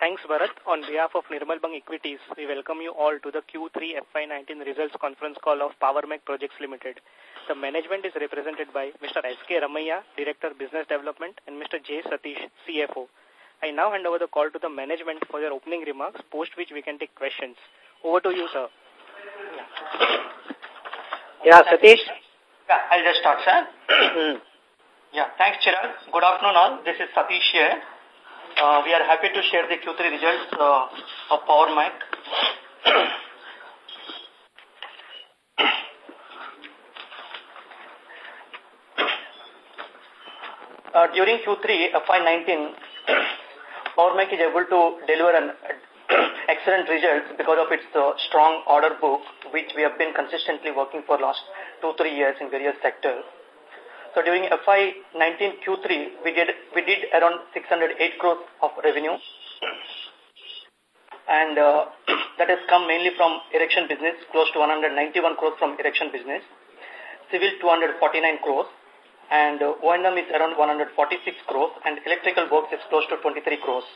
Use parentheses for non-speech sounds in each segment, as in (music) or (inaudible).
Thanks, Bharat. On behalf of Nirmal Bang Equities, we welcome you all to the Q3 FY19 results conference call of Power Mech Projects Limited. The management is represented by Mr. S.K. Ramaiah, Director Business Development, and Mr. J. Satish, CFO. I now hand over the call to the management for their opening remarks, post which we can take questions. Over to you, sir. Yeah, Satish. Yeah, I'll just start, sir. (clears throat) yeah, thanks, Chirag. Good afternoon, all. This is Satish here. Uh, we are happy to share the Q3 results uh, of Power Mech. (coughs) uh, during Q3 FY19, (coughs) Power Mech is able to deliver an (coughs) excellent results because of its uh, strong order book, which we have been consistently working for last two, three years in various sectors. So during FY19 Q3, we did, we did around 608 crores of revenue. And uh, (clears throat) that has come mainly from erection business, close to 191 crores from erection business. Civil 249 crores. And uh, O&M is around 146 crores. And electrical works is close to 23 crores.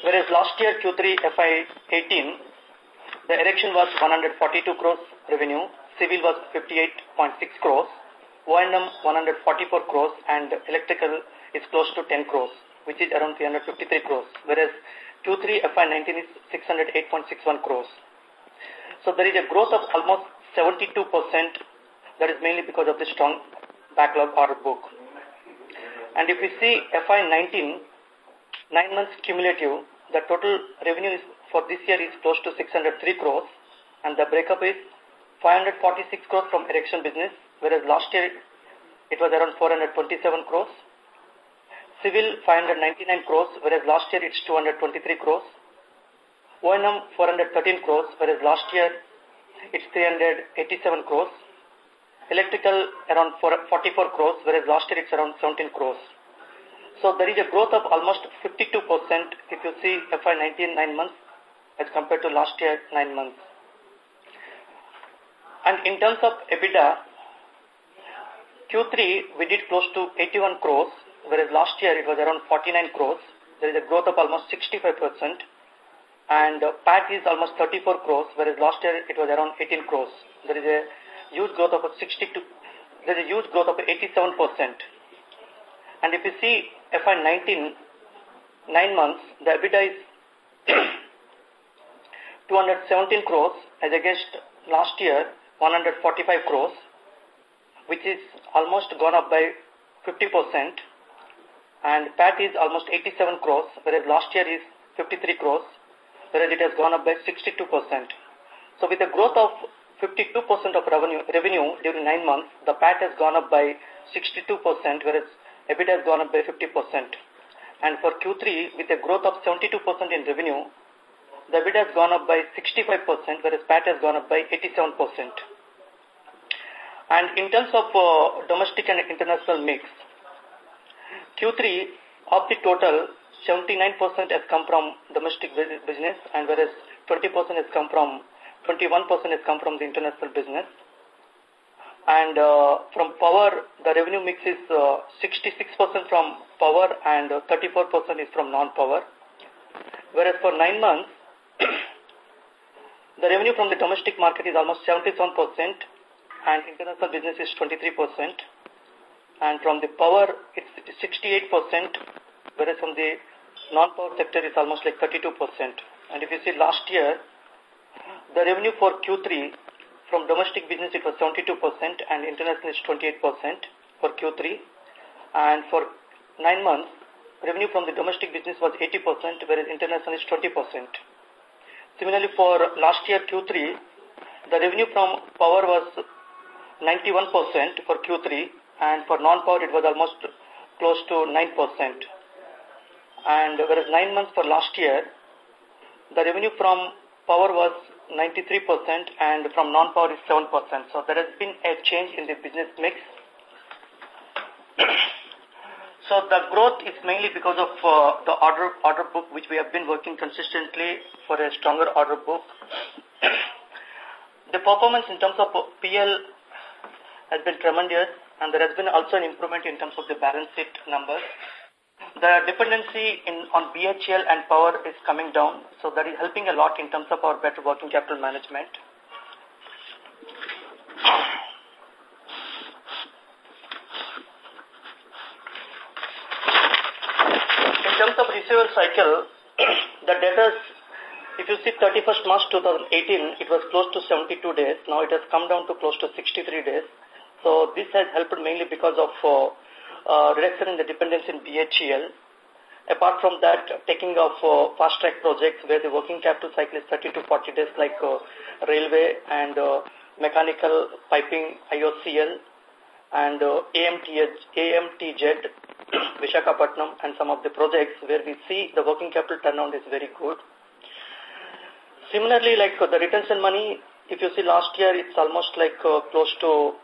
Whereas last year Q3 FY18, the erection was 142 crores revenue, civil was 58.6 crores, O&M 144 crores and electrical is close to 10 crores, which is around 353 crores, whereas Q3 FY19 is 608.61 crores. So there is a growth of almost 72%. That is mainly because of the strong backlog order book. And if we see FY19, nine months cumulative, the total revenue is for this year is close to 603 crores, and the breakup is 546 crores from erection business, whereas last year it was around 427 crores. Civil 599 crores, whereas last year it's 223 crores. O&M 413 crores, whereas last year it's 387 crores. Electrical around 44 crores, whereas last year it's around 17 crores. So there is a growth of almost 52% if you see FY19 nine months as compared to last year nine months. And in terms of EBITDA, Q3 we did close to 81 crores, whereas last year it was around 49 crores. There is a growth of almost 65%. And uh, PAT is almost 34 crores, whereas last year it was around 18 crores. There is a huge growth of 62, there is a huge growth of 87%. And if you see FY19, nine months, the EBITDA is 217 crores as against last year 145 crores, which is almost gone up by 50%. And PAT is almost 87 crores, whereas last year is 53 crores, whereas it has gone up by 62%. So with a growth of 52% of revenue, revenue during nine months, the PAT has gone up by 62%, whereas EBITDA has gone up by 50%. And for Q3, with a growth of 72% in revenue, the EBITDA has gone up by 65%, whereas PAT has gone up by 87%. And in terms of uh, domestic and international mix, Q3 of the total, 79% has come from domestic business, and whereas 20% has come from, 21% has come from the international business. And uh, from power, the revenue mix is 66% uh, from power and 34% is from non-power. Whereas for nine months, (coughs) the revenue from the domestic market is almost 77% and international business is 23%. And from the power, it's 68%, whereas from the non-power sector is almost like 32%. And if you see last year, the revenue for Q3 from domestic business, it was 72% and international is 28% for Q3. And for nine months, revenue from the domestic business was 80%, whereas international is 20%. Similarly, for last year Q3, the revenue from power was 91% for Q3 and for non-power it was almost close to 9%. And whereas nine months for last year, the revenue from power was 93% and from non-power is 7%. So there has been a change in the business mix. (coughs) so the growth is mainly because of uh, the order, order book which we have been working consistently for a stronger order book. (coughs) the performance in terms of PL has been tremendous and there has been also an improvement in terms of the balance sheet numbers. the dependency in, on BHEL and power is coming down, so that is helping a lot in terms of our better working capital management. In terms of receivable cycle, (clears throat) the debtors, if you see 31st March 2018, it was close to 72 days. Now it has come down to close to 63 days. So this has helped mainly because of uh, uh, reduction in the dependence in BHEL. Apart from that, taking of uh, fast-track projects where the working capital cycle is 30 to 40 days like uh, railway and uh, mechanical piping IOCL and uh, AMTJ, AMTZ, (coughs) Vishakhapatnam and some of the projects where we see the working capital turnaround is very good. Similarly, like uh, the retention money, if you see last year, it's almost like close to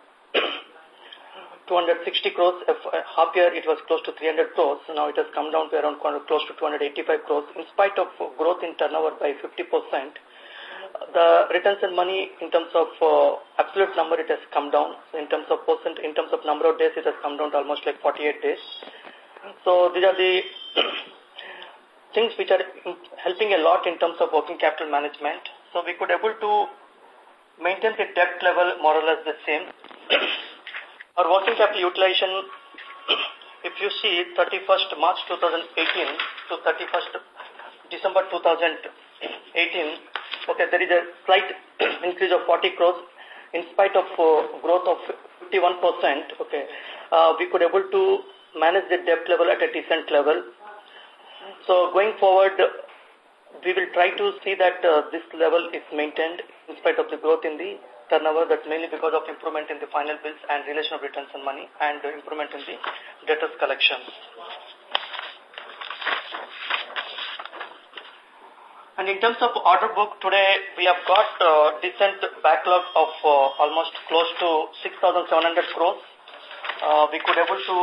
260 crores. Uh, half year it was close to 300 crores. Now it has come down to around close to 285 crores. In spite of growth in turnover by 50%, the retention money in terms of uh, absolute number it has come down. In terms of percent, in terms of number of days it has come down to almost like 48 days. So these are the (clears throat) things which are helping a lot in terms of working capital management. So we could able to maintain the debt level more or less the same. Our working capital utilization, if you see 31st March 2018 to 31st December 2018, okay, there is a slight (clears throat) increase of 40 crores in spite of uh, growth of 51%, okay, uh, we could able to manage the debt level at a decent level. So going forward, we will try to see that uh, this level is maintained in spite of the growth in the turnover that's mainly because of improvement in the final bills and relation of returns and money and improvement in the debtors collection. And in terms of order book, today we have got a decent backlog of uh, almost close to 6,700 crores. Uh, we could able to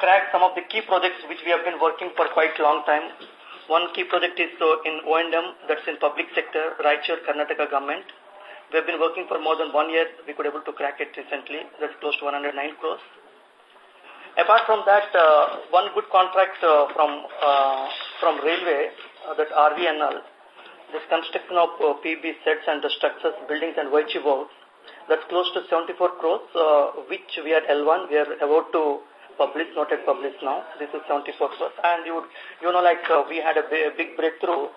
crack some of the key projects which we have been working for quite long time. One key project is uh, in O&M, that's in public sector, Raichur, Karnataka government. We have been working for more than one year. We could able to crack it recently. That's close to 109 crores. Apart from that, uh, one good contract uh, from uh, from railway, uh, that RVNL, this construction of uh, PB sets and the structures, buildings and works, that's close to 74 crores, uh, which we are L1. We are about to publish, not yet published now. This is 74 crores. And you, would, you know, like uh, we had a, big breakthrough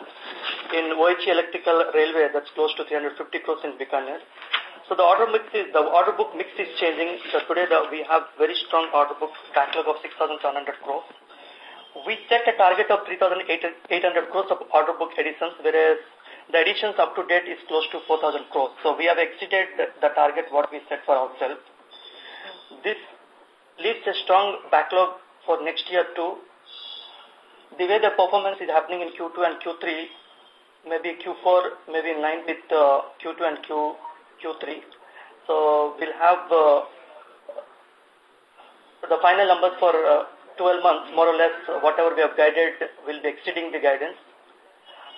in OH electrical railway that's close to 350 crores in Bikaner. So the order mix is, the order book mix is changing. So today the, we have very strong order book backlog of 6,700 crores. We set a target of 3,800 crores of order book additions, whereas the additions up to date is close to 4,000 crores. So we have exceeded the, the target what we set for ourselves. This leaves a strong backlog for next year too. The way the performance is happening in Q2 and Q3, maybe Q4, maybe in line with uh, Q2 and Q, Q3. So we'll have uh, the final numbers for uh, 12 months, more or less, whatever we have guided will be exceeding the guidance.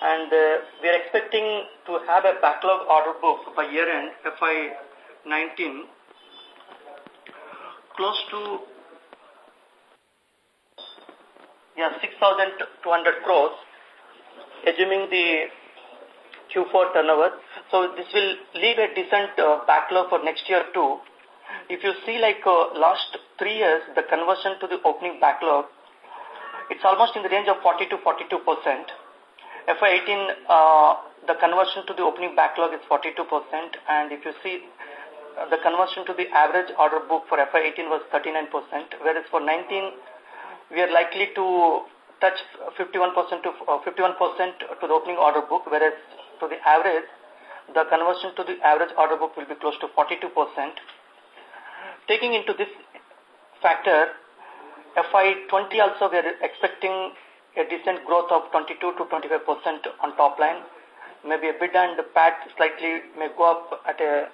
And we are expecting to have a backlog order book by year end, FY19, close to yeah 6,200 crores, assuming the Q4 turnover. So this will leave a decent uh, backlog for next year too. If you see like uh, last three years, the conversion to the opening backlog, it's almost in the range of 40 to 42 percent. FY18, uh, the conversion to the opening backlog is 42 percent, and if you see the conversion to the average order book for FY18 was 39%, whereas for 19, we are likely to touch 51% to 51% uh, to the opening order book, whereas to the average, the conversion to the average order book will be close to 42%. Taking into this factor, FY20 also we are expecting a decent growth of 22 to 25% on top line. Maybe a bid and the PAT slightly may go up at a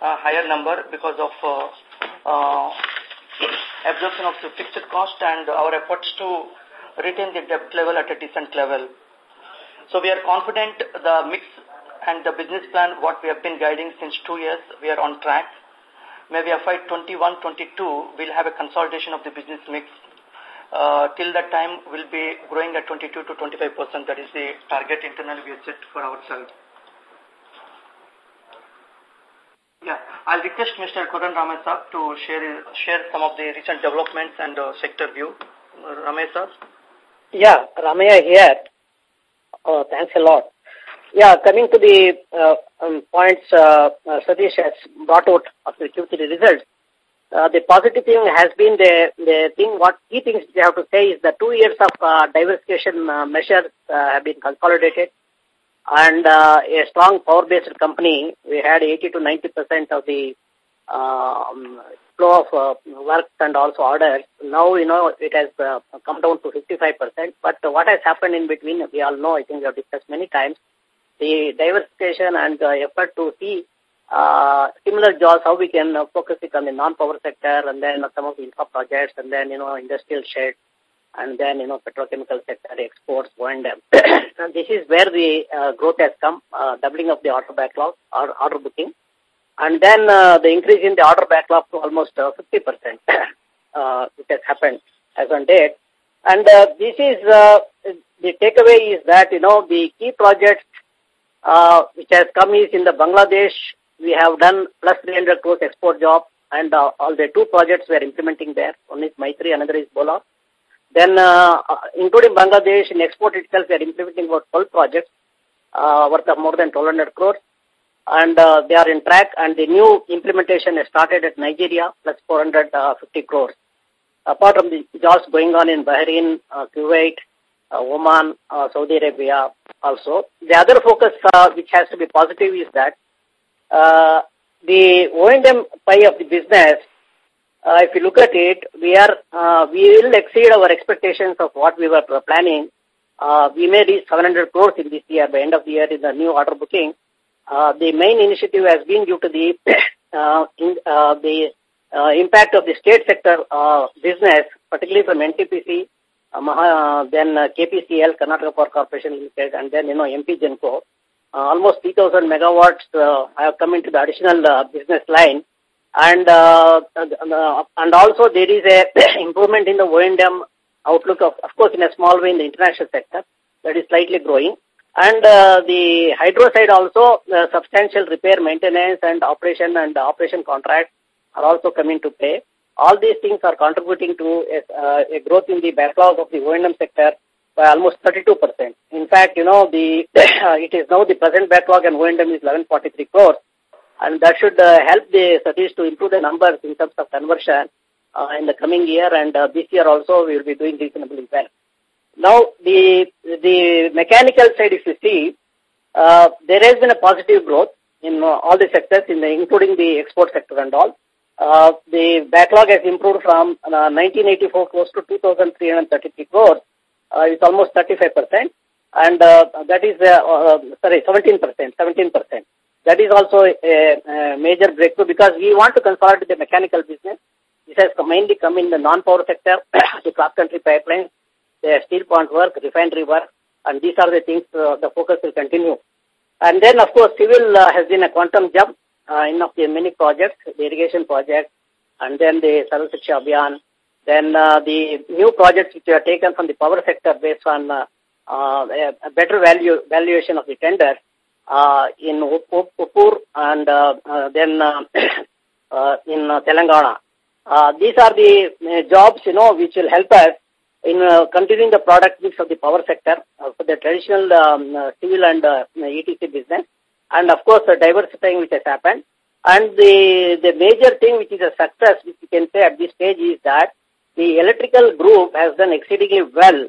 a higher number because of uh, uh, absorption of the fixed cost and our efforts to retain the debt level at a decent level. So we are confident the mix and the business plan, what we have been guiding since two years, we are on track. Maybe FY 21-22, we'll have a consolidation of the business mix. Uh, till that time will be growing at 22 to 25 percent. That is the target internally we have set for ourselves. Yeah, I'll request Mr. Kodan Ramesa to share share some of the recent developments and uh, sector view. Uh, Ramesa. Yeah, Ramaiah here. Oh, thanks a lot. Yeah, coming to the uh, um, points uh, uh, Satish has brought out of the Q3 results, uh, the positive thing has been the, the thing, what key things we have to say is the two years of uh, diversification uh, measures uh, have been consolidated and uh, a strong power-based company, we had 80 to 90 percent of the um, flow of uh, work and also orders. Now, you know, it has come down to 55 percent. But what has happened in between, we all know, I think we have discussed many times, the diversification and the effort to see uh, similar jobs, how we can uh, focus it on the non-power sector and then some of the infra projects and then, you know, industrial sheds and then, you know, petrochemical sector, exports, O&M. (coughs) this is where the uh, growth has come, uh, doubling of the order backlog or order booking. And then uh, the increase in the order backlog to almost uh, 50%, (coughs) uh, which has happened as on date. And uh, this is, uh, the takeaway is that, you know, the key projects uh, which has come is in the Bangladesh, we have done plus 300 crores export job and uh, all the two projects we are implementing there. One is Maitri, another is Bhola. Then, uh, including Bangladesh, in export itself, we are implementing about 12 projects uh, worth of more than 1200 crores. And uh, they are in track, and the new implementation has started at Nigeria, plus 450 crores. Apart from the jobs going on in Bahrain, uh, Kuwait, uh, Oman, uh, Saudi Arabia also. The other focus uh, which has to be positive is that uh, the O&M pie of the business uh, if you look at it, we are uh, we will exceed our expectations of what we were planning. Uh, we may reach 700 crores in this year by end of the year in the new order booking. Uh, the main initiative has been due to the (coughs) uh, in, uh, the uh, impact of the state sector uh, business, particularly from NTPC, uh, then uh, KPCL, Karnataka Power Corporation Limited, and then you know MP Genco. Uh, almost 3,000 megawatts uh, have come into the additional uh, business line. And and also there is a (coughs) improvement in the O&M outlook of of course in a small way in the international sector that is slightly growing. And uh, the hydro side also uh, substantial repair maintenance and operation and operation contracts are also coming to play. All these things are contributing to a, uh, a growth in the backlog of the O&M sector by almost 32 percent in fact you know the (clears throat) it is now the present backlog and O&M is 1143 crores and that should uh, help the Satish to improve the numbers in terms of conversion uh, in the coming year and uh, this year also we will be doing reasonably well. Now the the mechanical side if you see, uh, there has been a positive growth in uh, all the sectors in the, including the export sector and all. Uh, the backlog has improved from uh, 1984 crores to 2333 crores. Uh, it's almost 35 percent and uh, that is uh, uh, sorry 17 percent 17 percent that is also a, a, major breakthrough because we want to consolidate the mechanical business. This has mainly come in the non-power sector, (coughs) the cross-country pipelines, the steel plant work, refinery work, and these are the things uh, the focus will continue. And then, of course, civil uh, has been a quantum jump in of the many projects, the irrigation project, and then the Sarva Shiksha Abhiyan, then uh, the new projects which are taken from the power sector based on uh, uh, a better value valuation of the tender uh, in Uppur and uh, uh, then uh, (coughs) uh, in uh, Telangana. Uh, these are the uh, jobs, you know, which will help us in uh, continuing the product mix of the power sector uh, for the traditional um, uh, civil and uh, ETC business. And of course, the diversifying which has happened. And the, the major thing which is a success, which we can say at this stage is that the electrical group has done exceedingly well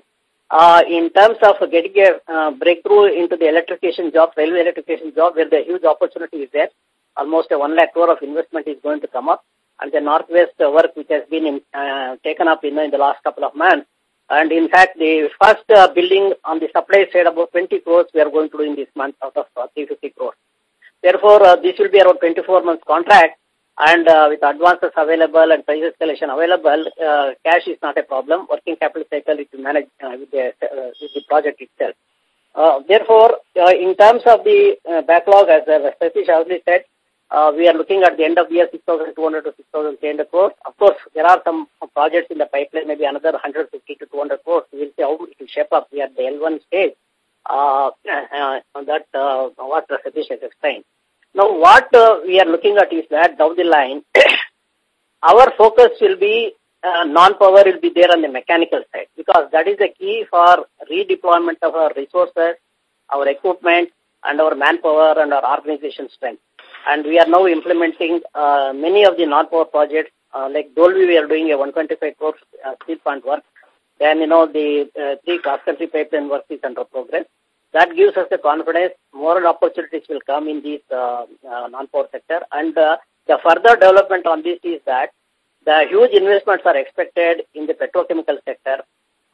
uh, in terms of getting a uh, breakthrough into the electrification job, railway electrification job, where the huge opportunity is there, almost a one lakh crore of investment is going to come up, and the northwest work which has been uh, taken up in, in the last couple of months. And in fact, the first building on the supply side, about 20 crores, we are going to do in this month out of uh, 350 crores. Therefore, this will be around 24 months contract, and uh, with advances available and price escalation available, uh, cash is not a problem. Working capital cycle is managed uh, with, the, uh, with the project itself. Uh, therefore, uh, in terms of the uh, backlog, as uh, Satish already said, uh, we are looking at the end of the year 6,200 to 6,300 crores. Of course, there are some projects in the pipeline, maybe another 150 to 200 crores. We will see how it will shape up. We are at the L1 stage. Uh, uh, that uh, what Satish has explained. Now, what uh, we are looking at is that down the line, (coughs) our focus will be uh, non-power will be there on the mechanical side because that is the key for redeployment of our resources, our equipment, and our manpower and our organization strength. And we are now implementing uh, many of the non-power projects. Like Dolvi, we are doing a 125 crore steel plant work. Then, you know, the three cross-country pipeline work is under progress. That gives us the confidence more opportunities will come in this uh, uh, non-power sector. And uh, the further development on this is that the huge investments are expected in the petrochemical sector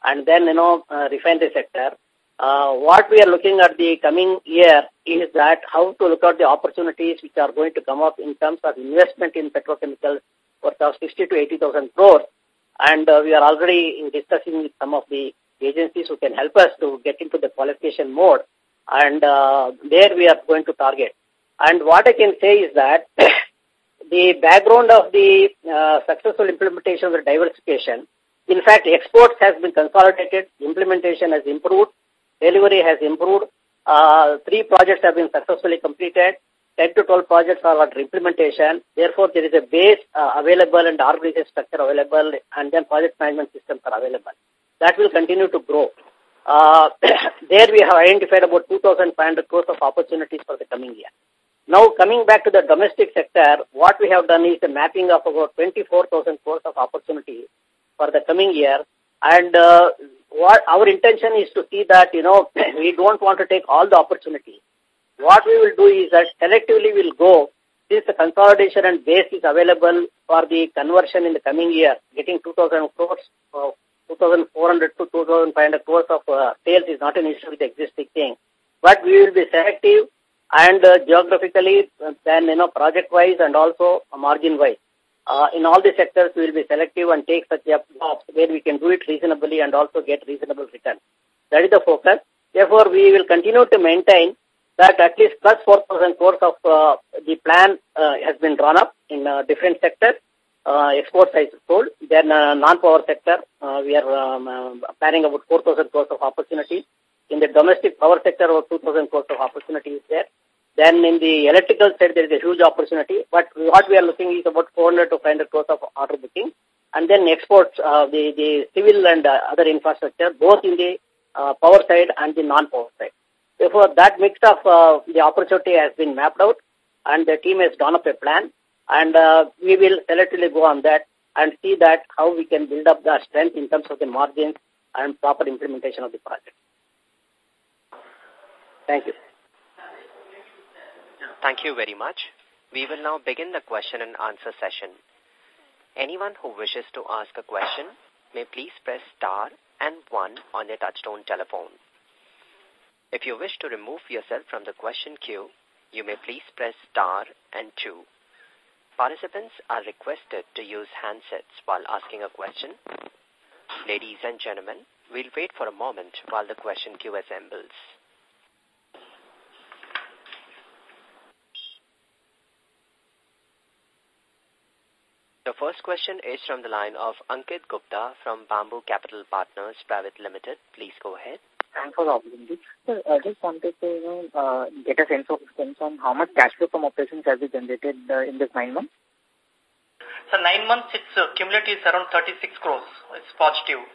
and then, you know, uh, refinery sector. Uh, what we are looking at the coming year is that how to look at the opportunities which are going to come up in terms of investment in petrochemicals worth of 60 to 80,000 crores. And uh, we are already discussing with some of the agencies who can help us to get into the qualification mode. And uh, there we are going to target. And what I can say is that (coughs) the background of the uh, successful implementation of the diversification, in fact, exports has been consolidated, implementation has improved, delivery has improved, uh, three projects have been successfully completed, 10 to 12 projects are under implementation. Therefore, there is a base uh, available and organization structure available and then project management systems are available. That will continue to grow. Uh, (clears throat) there we have identified about 2,500 crores of opportunities for the coming year. Now, coming back to the domestic sector, what we have done is the mapping of about 24,000 crores of opportunities for the coming year. And uh, what our intention is to see that, you know, (clears throat) we don't want to take all the opportunities. What we will do is that collectively we'll go, since the consolidation and base is available for the conversion in the coming year, getting 2,000 crores, 2,400 to 2,500 crores of uh, sales is not an issue with existing thing. But we will be selective and uh, geographically, uh, then, you know, project-wise and also margin-wise. Uh, in all the sectors, we will be selective and take such jobs where we can do it reasonably and also get reasonable return. That is the focus. Therefore, we will continue to maintain that at least plus 4,000 crores of uh, the plan uh, has been drawn up in uh, different sectors. Uh, export side sold. Then uh, non-power sector, uh, we are um, uh, planning about 4,000 crores of opportunity. In the domestic power sector, about 2,000 crores of opportunity is there. Then in the electrical side, there is a huge opportunity. But what we are looking is about 400 to 500 crores of order booking. And then exports, uh, the, the civil and uh, other infrastructure, both in the uh, power side and the non-power side. Therefore, that mix of uh, the opportunity has been mapped out and the team has drawn up a plan and uh, we will selectively go on that and see that how we can build up the strength in terms of the margins and proper implementation of the project. Thank you. Thank you very much. We will now begin the question and answer session. Anyone who wishes to ask a question may please press star and one on their touchtone telephone. If you wish to remove yourself from the question queue, you may please press star and two. Participants are requested to use handsets while asking a question. Ladies and gentlemen, we'll wait for a moment while the question queue assembles. The first question is from the line of Ankit Gupta from Bamboo Capital Partners Private Limited. Please go ahead. Thanks for the opportunity. So I just wanted to you know, uh, get a sense of sense on how much cash flow from operations has been generated uh, in this nine months. So nine months, its uh, cumulative is around 36 crores. It's positive.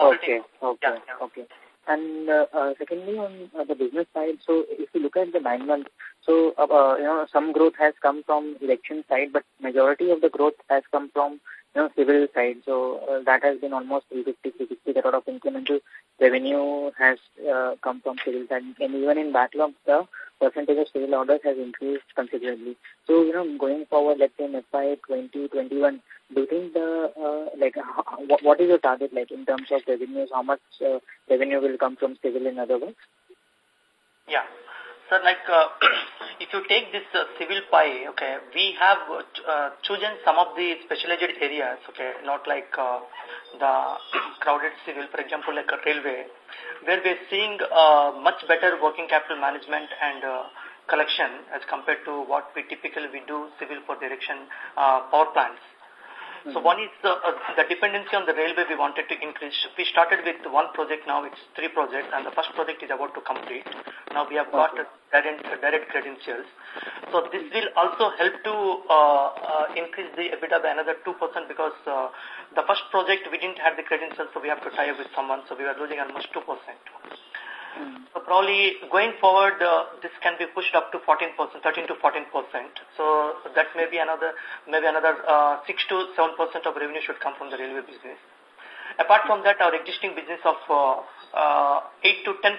Okay, okay, Yeah, yeah. okay. And uh, uh, secondly, on uh, the business side, so if you look at the nine months, so uh, uh, you know some growth has come from erection side, but majority of the growth has come from you know civil side. So uh, that has been almost 350, 360 crore of incremental revenue has uh, come from civil side, and even in backlog, the percentage of civil orders has increased considerably. So you know going forward, let's say in FY 2021, do you think the uh, like what, is your target like in terms of revenues? How much uh, revenue will come from civil in other words? Yeah. So like, uh, (clears throat) if you take this uh, civil pie, okay, we have uh, chosen some of the specialized areas, okay, not like the (clears throat) crowded civil, for example, like a railway, where we're seeing much better working capital management and collection as compared to what we typically we do civil for uh, power plants. So mm-hmm. one is the, uh, the dependency on the railway we wanted to increase. We started with one project, now it's three projects, and the first project is about to complete. Now we have got okay. direct, direct credentials. So this will also help to uh, uh, increase the EBITDA by another 2% because uh, the first project we didn't have the credentials, so we have to tie up with someone, so we were losing almost 2%. So probably going forward, uh, this can be pushed up to 14%, 13 to 14%. So that may be another, maybe another uh, 6 to 7% of revenue should come from the railway business. Apart from that, our existing business of uh, uh, 8 to 10%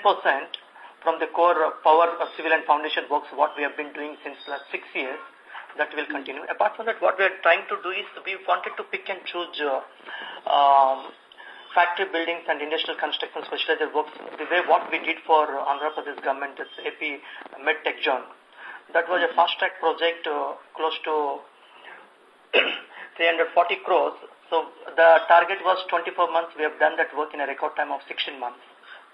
from the core power of civil and foundation works, what we have been doing since last six years, that will continue. Apart from that, what we are trying to do is we wanted to pick and choose um, factory buildings and industrial construction specialized works, the way what we did for Andhra Pradesh government, this AP MedTech Zone. That was a fast-track project uh, close to 340 crores. So the target was 24 months. We have done that work in a record time of 16 months.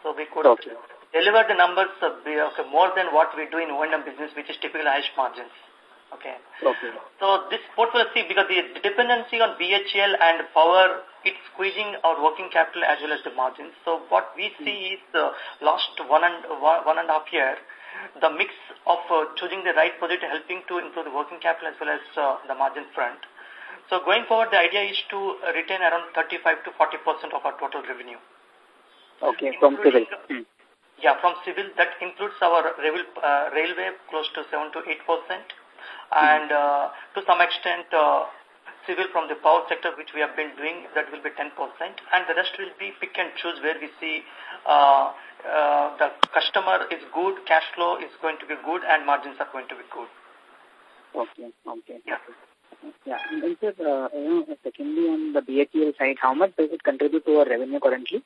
So we could okay. deliver the numbers uh, okay, more than what we do in O&M business, which is typical highest margins. Okay. Okay. So this portfolio, see, because the dependency on BHEL and power, it's squeezing our working capital as well as the margins. So what we see is the last one and one, one and a half year, the mix of uh, choosing the right project helping to improve the working capital as well as uh, the margin front. So going forward, the idea is to retain around 35 to 40 percent of our total revenue. Okay, from civil. Hmm. Yeah, from civil, that includes our rail, uh, railway close to 7 to 8 percent and uh, to some extent uh, civil from the power sector which we have been doing that will be 10% and the rest will be pick and choose where we see uh, uh, the customer is good, cash flow is going to be good and margins are going to be good. Okay, okay. Yeah. Yeah, and sir, uh, you know, secondly on the BHEL side, how much does it contribute to our revenue currently?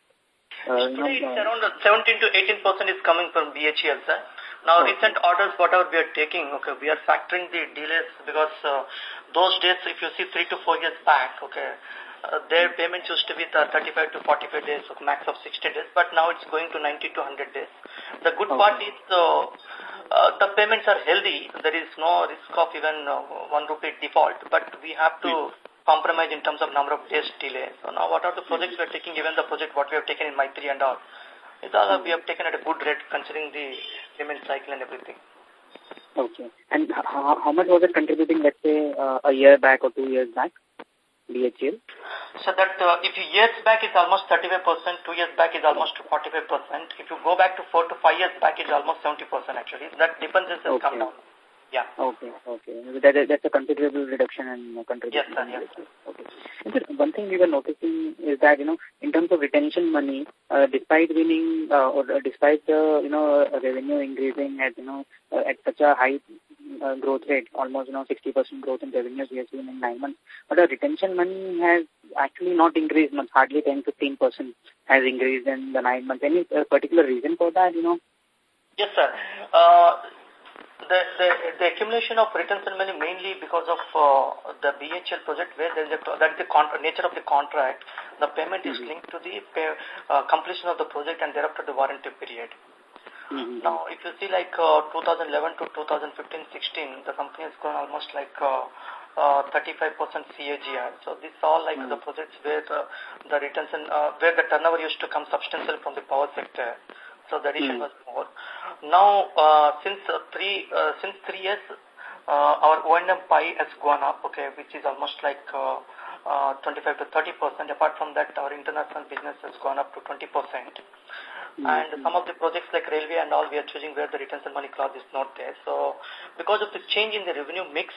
Uh, Today it's around 17 to 18 percent is coming from BHEL, sir. Now, okay. recent orders, whatever we are taking, okay, we are factoring the delays because uh, those days, if you see three to four years back, okay, uh, their payments used to be the 35 to 45 days, of max of 60 days, but now it's going to 90 to 100 days. The good okay. part is uh, uh, the payments are healthy. There is no risk of even uh, one rupee default, but we have to compromise in terms of number of days delay. So now what are the projects we are taking, even the project what we have taken in Maitri and all, it's all we have taken at a good rate considering the payment cycle and everything. Okay. And how, how much was it contributing, let's say, uh, a year back or two years back, BHEL? So that uh, if you years back it's almost 35%, two years back is almost 45%. If you go back to four to five years back, it's almost 70% actually. That depends has okay. come down. Yeah. Okay, okay. That, that's a considerable reduction in contribution. Yes, sir, yes. Okay. And sir, one thing we were noticing is that, you know, in terms of retention money, uh, despite winning, uh, or despite the, you know, revenue increasing at, you know, uh, at such a high uh, growth rate, almost, you know, 60% growth in revenues we have seen in nine months, but the retention money has actually not increased much, hardly 10-15% has increased in the nine months. Any uh, particular reason for that, you know? Yes, sir. Uh, the, the, the accumulation of retention money mainly because of uh, the BHEL project where there is a, that the nature of the contract, the payment is mm -hmm. linked to the pay, uh, completion of the project and thereafter the warranty period. Mm -hmm. Now, if you see like uh, 2011 to 2015-16, the company has grown almost like 35% uh, uh, CAGR. So these all like mm -hmm. the projects where the, the retention, uh, where the turnover used to come substantial from the power sector. So the addition was more. Now, uh, since uh, three uh, since three years, uh, our O&M pie has gone up, okay, which is almost like uh, uh, 25 to 30 percent. Apart from that, our international business has gone up to 20 percent. Mm -hmm. And some of the projects like railway and all, we are choosing where the retention money clause is not there. So, because of the change in the revenue mix,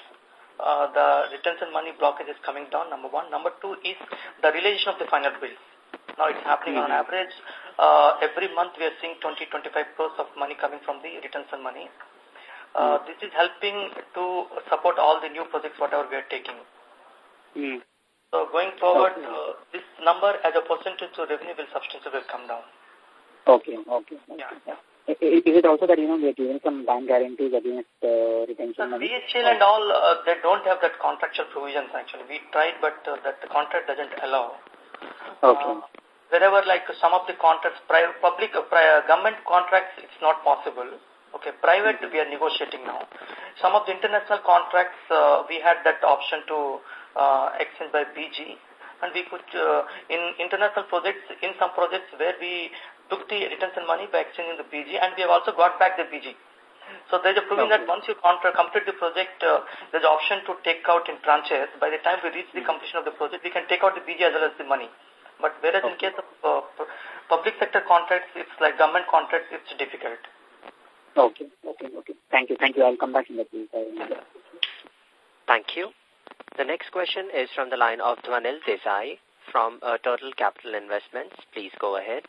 uh, the retention money blockage is coming down, number one. Number two is the realization of the final bills. Now it's happening mm -hmm. on average. Uh, every month we are seeing 20-25 crores of money coming from the retention money. Uh, mm. This is helping to support all the new projects, whatever we are taking. Mm. So going forward, okay. uh, this number as a percentage to revenue will substantially come down. Okay, okay. okay. Yeah, yeah. Is it also that, you know, we are giving some bank guarantees against uh, retention money? BHEL and all, uh, they don't have that contractual provisions actually. We tried, but uh, that the contract doesn't allow. Okay. Uh, wherever like some of the contracts, private, public, uh, government contracts, it's not possible. Okay, private we are negotiating now. Some of the international contracts, uh, we had that option to uh, extend by BG. And we could, uh, in international projects, in some projects where we took the retention money by exchanging the BG and we have also got back the BG. So there's a proving okay. that once you complete the project, uh, there's an option to take out in tranches. By the time we reach the completion of the project, we can take out the BG as well as the money. But whereas okay. in case of uh, public sector contracts, it's like government contracts, it's difficult. Okay, okay, okay. Thank you, thank you. I'll come back in the queue. Thank you. The next question is from the line of Dhwanil Desai from uh, Turtle Capital Investments. Please go ahead.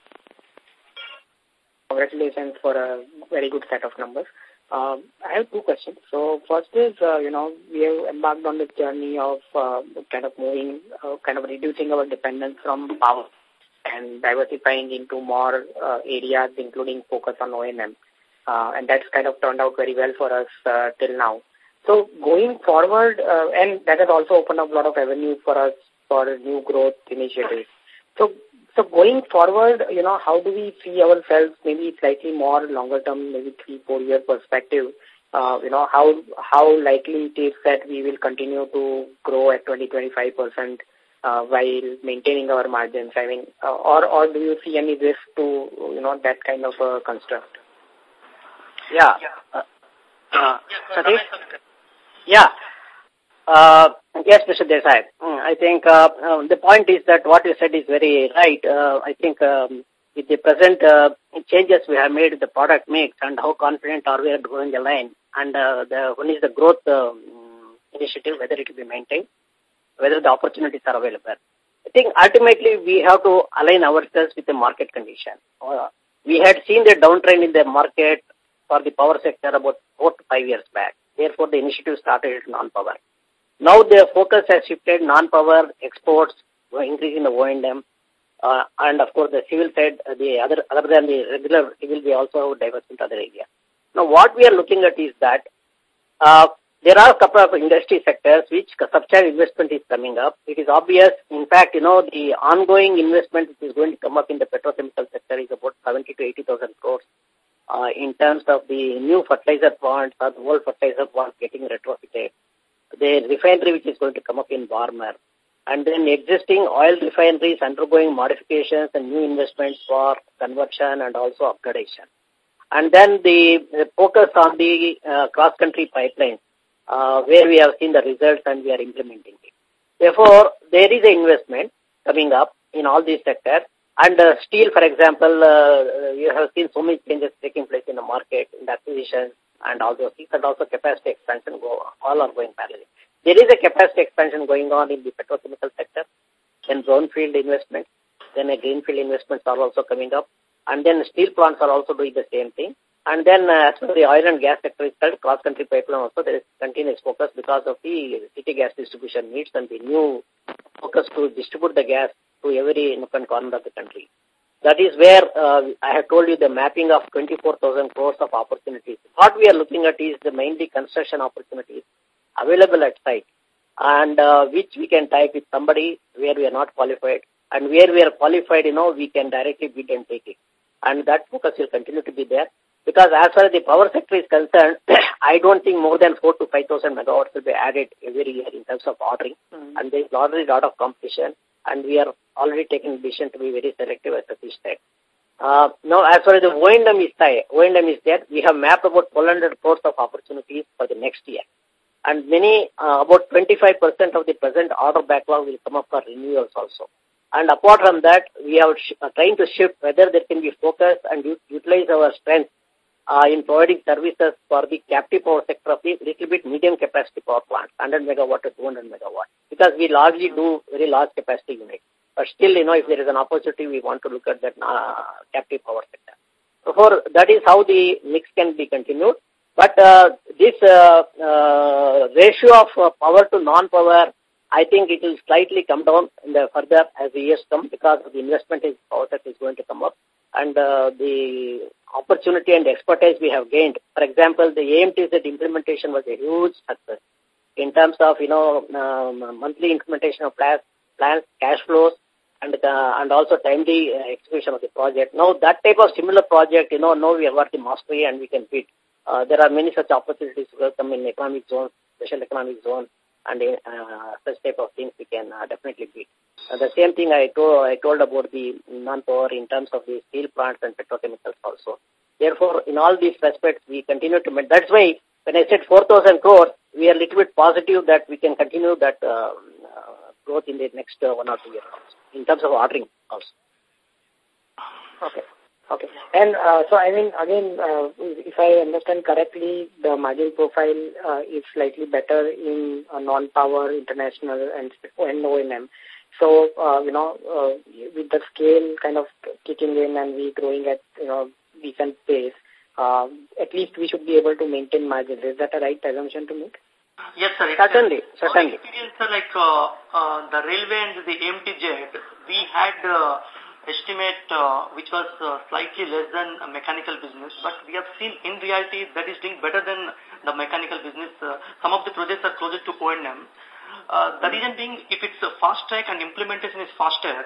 Congratulations for a very good set of numbers. Um, I have two questions. So first is, uh, you know, we have embarked on this journey of uh, kind of moving, uh, kind of reducing our dependence from power and diversifying into more uh, areas, including focus on O&M. Uh, and that's kind of turned out very well for us uh, till now. So going forward, uh, and that has also opened up a lot of avenues for us for new growth initiatives. So, so going forward, you know, how do we see ourselves maybe slightly more longer term, maybe three, four year perspective? Uh, you know, how, how likely it is that we will continue to grow at 20, 25% uh, while maintaining our margins? I mean, uh, or, or do you see any risk to, you know, that kind of a construct? Yeah. Uh, uh, Satish? Yeah. Uh, yes, Mr. Desai. Mm, I think uh, um, the point is that what you said is very right. Uh, I think um, with the present uh, changes we have made the product mix and how confident are we at growing the line and uh, the one is the growth um, initiative, whether it will be maintained, whether the opportunities are available. I think ultimately we have to align ourselves with the market condition. Uh, we had seen the downtrend in the market for the power sector about four to five years back. Therefore, the initiative started non-power. Now their focus has shifted non-power exports, increasing the O&M, uh, and of course the civil side, uh, the other other than the regular civil, we also diverse into other areas. Now what we are looking at is that uh, there are a couple of industry sectors which substantial investment is coming up. It is obvious, in fact, you know, the ongoing investment which is going to come up in the petrochemical sector is about 70 to 80,000 crores uh, in terms of the new fertilizer plants or the old fertilizer plants getting retrofitted, the refinery which is going to come up in Barmer, and then existing oil refineries undergoing modifications and new investments for conversion and also upgradation. And then the, the focus on the uh, cross-country pipeline, uh, where we have seen the results and we are implementing it. Therefore, there is an investment coming up in all these sectors and uh, steel, for example, uh, you have seen so many changes taking place in the market, in the acquisition, and all those things, and also capacity expansion go, all are going parallel. There is a capacity expansion going on in the petrochemical sector, then brownfield investments, then a greenfield investments are also coming up, and then steel plants are also doing the same thing. And then uh, as for the oil and gas sector itself, cross-country pipeline also, there is continuous focus because of the city gas distribution needs and the new focus to distribute the gas to every nook and corner of the country. That is where uh, I have told you the mapping of 24,000 crores of opportunities. What we are looking at is the mainly construction opportunities available at site and uh, which we can type with somebody where we are not qualified and where we are qualified, you know, we can directly bid and take it. And that focus will continue to be there because as far as the power sector is concerned, (coughs) I don't think more than 4 to 5,000 megawatts will be added every year in terms of ordering. Mm. And there is already a lot of competition and we are already taking decision to be very selective as Satish said. Uh, now, as far as the O&M is, is there, we have mapped about 1,200 crores of opportunities for the next year. And many, uh, about 25% of the present order backlog will come up for renewals also. And apart from that, we are uh, trying to shift whether there can be focus and utilize our strength uh, in providing services for the captive power sector of the little bit medium capacity power plants, 100 megawatt to 200 megawatt, because we largely do very large capacity units. But still, you know, if there is an opportunity, we want to look at that uh, captive power sector. So for that is how the mix can be continued. But uh, this uh, uh, ratio of uh, power to non-power, I think it will slightly come down in the further as the years come because the investment in power sector is going to come up and uh, the opportunity and expertise we have gained. For example, the AMTZ implementation was a huge success in terms of, you know, um, monthly implementation of plans, plans cash flows, and and also timely uh, execution of the project. Now, that type of similar project, you know, now we have got the mastery and we can bid. uh, there are many such opportunities to come in economic zones, special economic zone, and uh, such type of things we can uh, definitely beat. Uh, the same thing I told, I told about the non-power in terms of the steel plants and petrochemicals also. Therefore, in all these respects, we continue to make. That's why when I said 4,000 crores, we are a little bit positive that we can continue that uh, uh, growth in the next uh, one or two years also, in terms of ordering also. Okay. Okay. And uh, so, I mean, again, uh, if I understand correctly, the margin profile uh, is slightly better in uh, non-power, international, and, and O&M. So, uh, you know, uh, with the scale kind of kicking in and we growing at, you know, decent pace, uh, at least we should be able to maintain margins. Is that a right assumption to make? Yes, sir. Certainly, certainly. Our experience, like uh, uh, the railway and the AMTZ, we had uh, estimate uh, which was uh, slightly less than a mechanical business, but we have seen in reality that is doing better than the mechanical business. Uh, some of the projects are closer to O&M. Uh, the reason being, if it's a fast track and implementation is faster,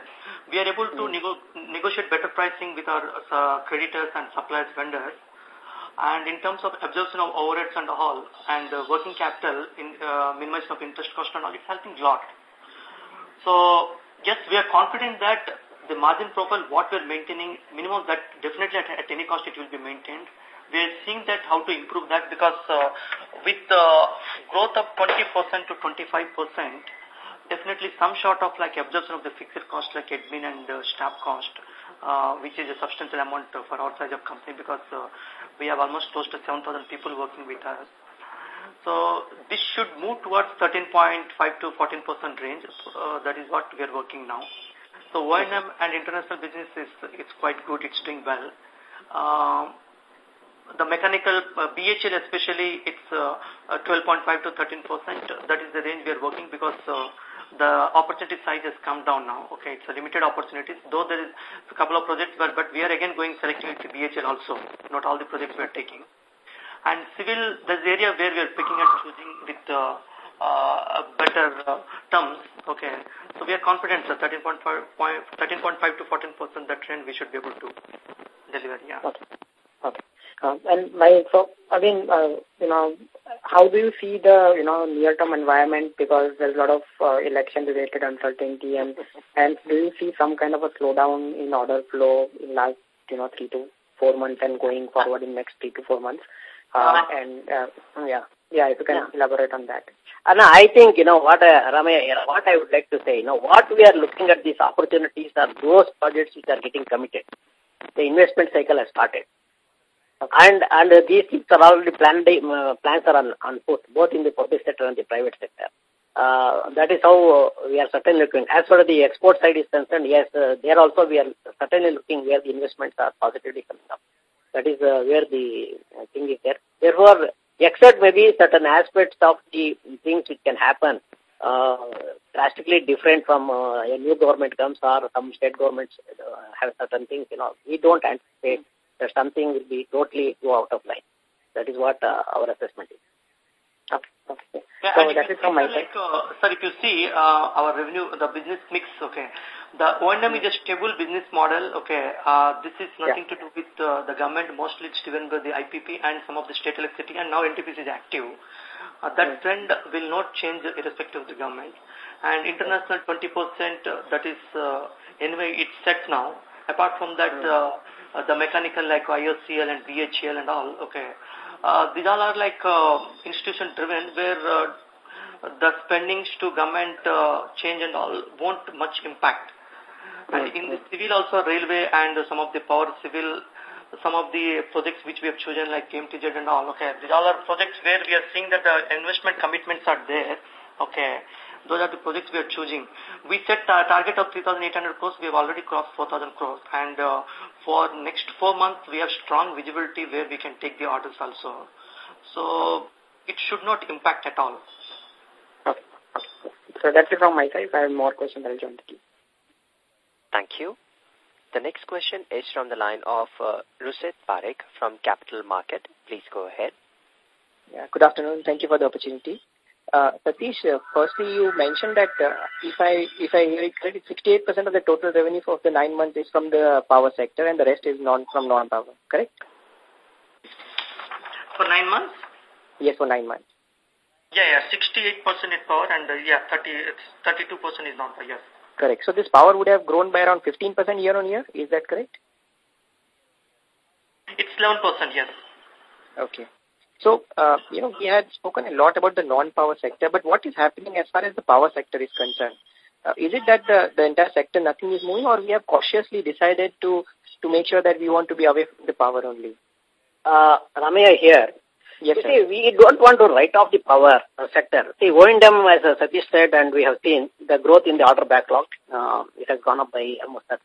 we are able to nego negotiate better pricing with our uh, creditors and suppliers, vendors. And in terms of absorption of overheads and all, and uh, working capital, in uh, minimization of interest cost and all, it's helping a lot. So, yes, we are confident that the margin profile, what we're maintaining, minimum that definitely at, at any cost it will be maintained. We're seeing that how to improve that because uh, with the growth of 20% to 25%, definitely some short of like absorption of the fixed cost like admin and uh, staff cost, uh, which is a substantial amount for our size of company because uh, we have almost close to 7,000 people working with us. So this should move towards 13.5 to 14% range. Uh, that is what we are working now. So O&M and international business is it's quite good. It's doing well. Um, the mechanical uh, BHEL especially it's uh, 12.5 to 13 percent. That is the range we are working because uh, the opportunity size has come down now. Okay, it's a limited opportunities. Though there is a couple of projects, but but we are again going selectively to BHL also. Not all the projects we are taking. And civil, there's the area where we are picking and choosing with uh, uh, better uh, terms. Okay, so we are confident that 13.5 13.5 to 14 percent that trend we should be able to deliver. Yeah. Okay. Okay. Uh, and my, so again, uh, you know, how do you see the, you know, near-term environment because there's a lot of uh, election-related uncertainty and, (laughs) and do you see some kind of a slowdown in order flow in last, you know, three to four months and going forward in next three to four months? Uh, and, uh, yeah, yeah, if you can yeah. elaborate on that. And I think, you know, what, uh, Ramaiah, what I would like to say, you know, what we are looking at these opportunities are those projects which are getting committed. The investment cycle has started. And and these things are already planned, uh, plans are on, on foot, both in the public sector and the private sector. Uh, that is how we are certainly looking. As far as the export side is concerned, yes, uh, there also we are certainly looking where the investments are positively coming up. That is uh, where the uh, thing is there. Therefore, except maybe certain aspects of the things which can happen, uh, drastically different from uh, a new government comes or some state governments uh, have certain things, you know, we don't anticipate something will be totally go out of line. That is what uh, our assessment is. Okay. okay. Yeah, so that is from my like, uh, sir, if you see uh, our revenue, the business mix, okay, the O&M is a stable business model, okay, uh, this is nothing yeah. to do with uh, the government, mostly it's driven by the IPP and some of the state electricity, and now NTPC is active. Uh, that trend will not change irrespective of the government. And international 20%, uh, that is, uh, anyway, it's set now. Apart from that, uh, uh, the mechanical like IOCL and BHEL and all, okay, uh, these all are like uh, institution driven where uh, the spendings to government uh, change and all won't much impact. And in the civil also railway and some of the power civil, some of the projects which we have chosen like AMTZ and all, okay, these all are projects where we are seeing that the investment commitments are there, okay. Those are the projects we are choosing. We set a target of 3,800 crores. We have already crossed 4,000 crores. And uh, for next four months, we have strong visibility where we can take the orders also. So it should not impact at all. Okay. So that's it from my side. If I have more questions, I'll join the queue. Thank you. The next question is from the line of uh, Rusit Parekh from Capital Market. Please go ahead. Yeah, good afternoon. Thank you for the opportunity. Uh, Satish, uh, firstly, you mentioned that uh, if I if I hear it correctly, 68% of the total revenue for the nine months is from the power sector and the rest is non from non-power, correct? For nine months? Yes, for nine months. Yeah, yeah, 68% is power and uh, yeah, 30, 32% is non-power, yes. Correct. So this power would have grown by around 15% year on year. Is that correct? It's 11%, yes. Okay. So, uh, you know, we had spoken a lot about the non-power sector, but what is happening as far as the power sector is concerned? Uh, is it that the, the entire sector, nothing is moving, or we have cautiously decided to, to make sure that we want to be away from the power only? Uh, Ramaiah here. Yes, you sir. see, we don't want to write off the power uh, sector. See, O&M, as uh, Satish said, and we have seen the growth in the order backlog, uh, it has gone up by almost 32%.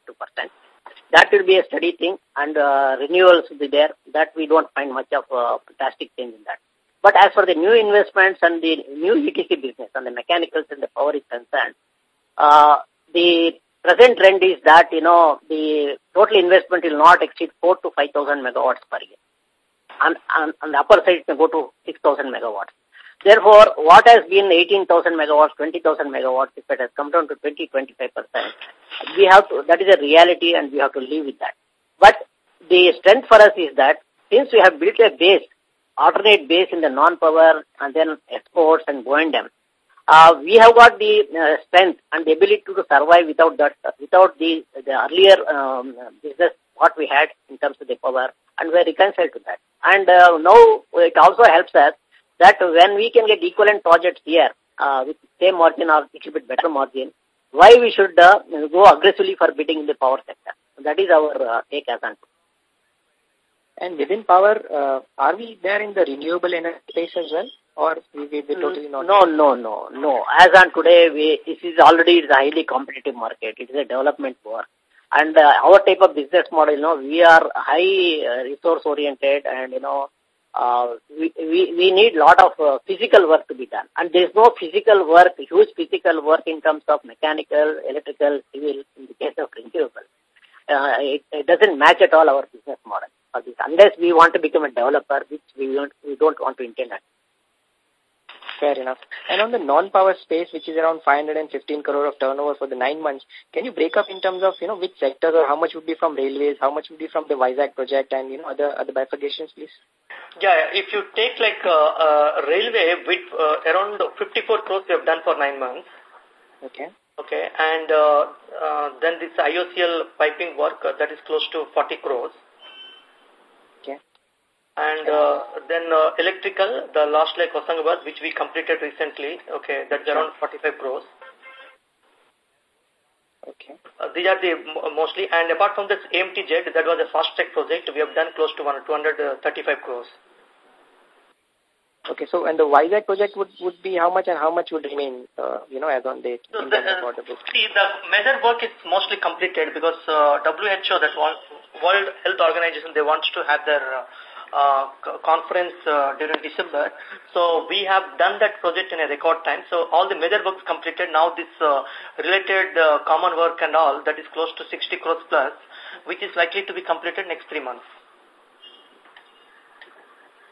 That will be a steady thing, and uh, renewals will be there. That we don't find much of a drastic change in that. But as for the new investments and the new EPC business and the mechanicals and the power is concerned, uh, the present trend is that, you know, the total investment will not exceed 4 to 5,000 megawatts per year. And, and on the upper side, it can go to 6,000 megawatts. Therefore, what has been 18,000 megawatts, 20,000 megawatts, if it has come down to 20, 25%, we have to, that is a reality and we have to live with that. But the strength for us is that since we have built a base, alternate base in the non-power and then exports and O&M, uh, we have got the uh, strength and the ability to survive without that, without the, the earlier um, business what we had in terms of the power and we are reconciled to that. And uh, now it also helps us that when we can get equivalent projects here uh, with same margin or little bit better margin, why we should uh, go aggressively for bidding in the power sector. That is our uh, take as an. And within power, uh, are we there in the renewable energy space as well? Or we we we totally not? No, no, no, no. As on today, we, this is already it's a highly competitive market. It is a development work. And uh, our type of business model, you know, we are high uh, resource oriented and, you know, uh, we, we, we need lot of uh, physical work to be done. And there is no physical work, huge physical work in terms of mechanical, electrical, civil, in the case of renewable. Uh, it, it doesn't match at all our business model unless we want to become a developer, which we don't, we don't want to intend at. Fair enough. And on the non-power space, which is around 515 crore of turnover for the nine months, can you break up in terms of, you know, which sectors or how much would be from railways, how much would be from the Vizag project and, you know, other, other bifurcations, please? Yeah, if you take like uh, uh, railway with uh, around 54 crores we have done for nine months. Okay. Okay, and uh, uh, then this IOCL piping work uh, that is close to 40 crores. And uh, then uh, electrical, the last like Hoshangabad, which we completed recently, okay, that's around 45 crores. Okay. Uh, these are the mostly, and apart from this AMTZ, that was a fast track project, we have done close to one, 235 crores. Okay, so and the Vizag project would, would be how much and how much would remain, uh, you know, as on date So the, uh, see, the major work is mostly completed because uh, WHO, that World Health Organization, they want to have their uh, conference uh, during December. So we have done that project in a record time. So all the major works completed. Now this uh, related uh, common work and all, that is close to 60 crores plus, which is likely to be completed next three months.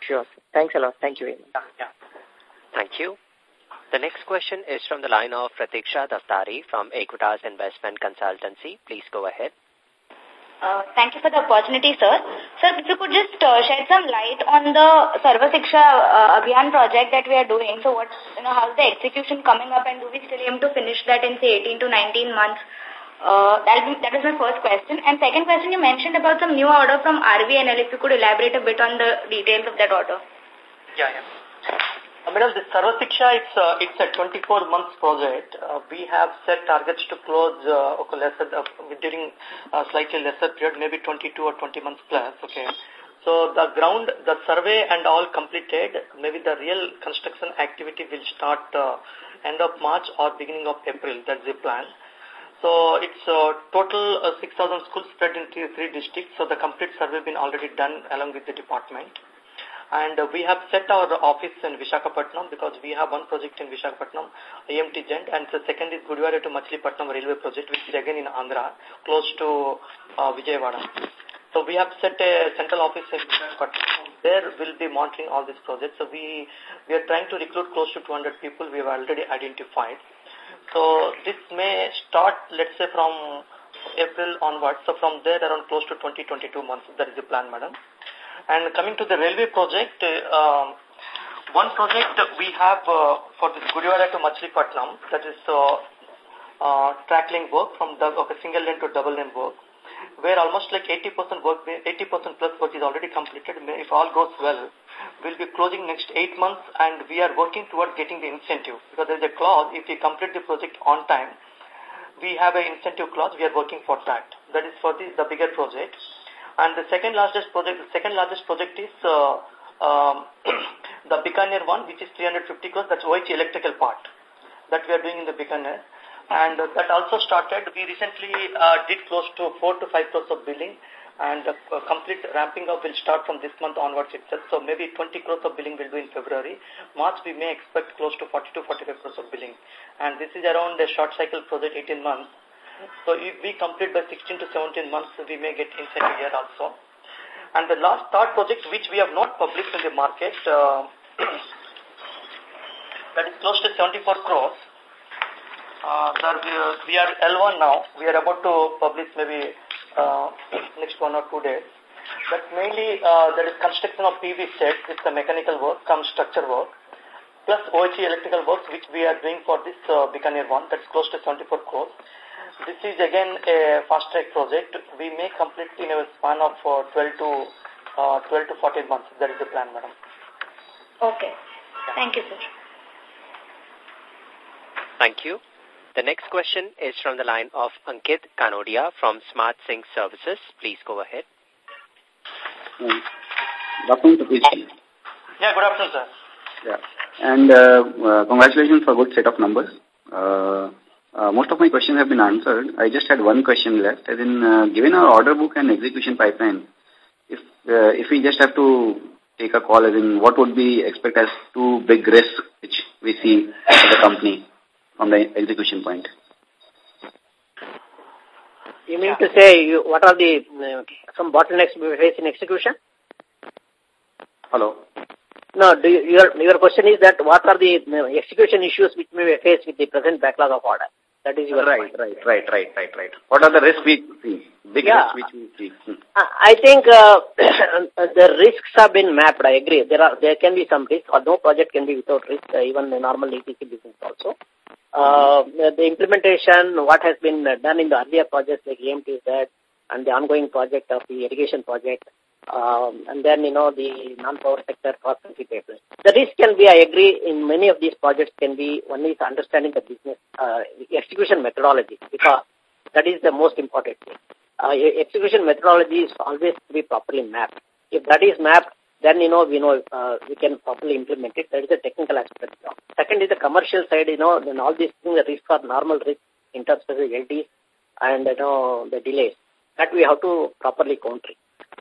Sure. Thanks a lot. Thank you very. Yeah. Thank you. The next question is from the line of Pratiksha Daftari from Equitas Investment Consultancy. Please go ahead. Uh, thank you for the opportunity, sir. Sir, if you could just uh, shed some light on the Sarva Shiksha uh, Abhiyan project that we are doing. So, what's, you know, how's the execution coming up and do we still aim to finish that in, say, 18 to 19 months? Uh, that, that was my first question. And second question, you mentioned about some new order from RVNL. If you could elaborate a bit on the details of that order. Yeah, yeah. Uh, madam, this Sarva Shiksha, it's, uh, it's a 24 months project. Uh, we have set targets to close uh, okay, lesser, uh, during a slightly lesser period, maybe 22 or 20 months plus. Okay. So the ground, the survey and all completed, maybe the real construction activity will start uh, end of March or beginning of April. That's the plan. So it's uh, total uh, 6,000 schools spread in three, three districts. So the complete survey been already done along with the department. And we have set our office in Vishakhapatnam because we have one project in Vishakhapatnam, AMT Gent, and the second is Gudivada to Machilipatnam railway project, which is again in Andhra, close to uh, Vijayawada. So we have set a central office in Vishakhapatnam. There will be monitoring all these projects. So we, we are trying to recruit close to 200 people we have already identified. So this may start, let's say, from April onwards. So from there, around close to 20, 22 months. That is the plan, madam. And coming to the railway project, uh, one project we have uh, for this Gudivada to Machilipatnam, that is uh, uh, track link work from the, okay, single lane to double lane work, where almost like 80% work, 80% plus work is already completed. If all goes well, we'll be closing next eight months and we are working towards getting the incentive because there is a clause, if we complete the project on time, we have an incentive clause, we are working for that. That is for the, the bigger project. And the second largest project, the second largest project is uh, um, (clears throat) the Bikaner one, which is 350 crores, that's OH electrical part that we are doing in the Bikaner. And uh, that also started, we recently uh, did close to 4 to 5 crores of billing and uh, complete ramping up will start from this month onwards itself. So maybe 20 crores of billing will do in February. March we may expect close to 40 to 45 crores of billing. And this is around a short cycle project, 18 months. So if we complete by 16 to 17 months, we may get inside incentive here also. And the last third project, which we have not published in the market, uh, (clears throat) that is close to 74 crores. Uh, sir, we, we are L1 now. We are about to publish maybe uh, (clears throat) next one or two days. But mainly, uh, there is construction of PV sets, it's the mechanical work, some structure work, plus OHE electrical works, which we are doing for this uh, Bikaner one, that's close to 74 crores. This is again a fast track project. We may complete in a span of uh, 12 to uh, 12 to 14 months. That is the plan, madam. Okay. Thank you, sir. Thank you. The next question is from the line of Ankit Kanodia from Smart Sync Services. Please go ahead. Good afternoon, Satish. Yeah, good afternoon, sir. Yeah. And uh, uh, congratulations for good set of numbers. Uh, uh, most of my questions have been answered. I just had one question left. As in, uh, given our order book and execution pipeline, if uh, if we just have to take a call, as in, what would we expect as two big risks which we see in the company from the execution point? You mean to say you, what are the uh, some bottlenecks we face in execution? Hello. No, do you, your your question is that what are the uh, execution issues which we face with the present backlog of order? That is your right, point. right, right, right, right, right. What are the risks we see? Big Yeah. risks which we see. Hmm. I think uh, (coughs) the risks have been mapped. I agree. There are there can be some risks, or no project can be without risk. Uh, even the normal EPC business also. Uh, the implementation, what has been done in the earlier projects like AMTZ and the ongoing project of the irrigation project, um, and then, you know, the non-power sector cross-country pipeline. The risk can be, I agree, in many of these projects can be, one is understanding the business, uh, execution methodology, because that is the most important thing. Uh, execution methodology is always to be properly mapped. If that is mapped, then, you know, we know, uh, we can properly implement it. That is the technical aspect. Second is the commercial side, you know, then all these things, the risks are normal risks in terms of the and, you know, the delays. That we have to properly counter.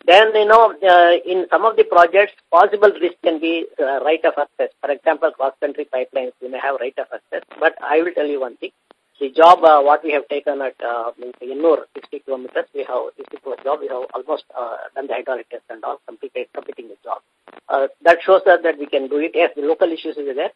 Then, you know, uh, in some of the projects, possible risk can be uh, right of access. For example, cross-country pipelines, we may have right of access. But I will tell you one thing. The job, uh, what we have taken at uh, Ennore, 60 kilometers, we have 60 crore job, we have almost done the hydraulic test and all, completed, completing the job. That shows us that we can do it. Yes, the local issues is there.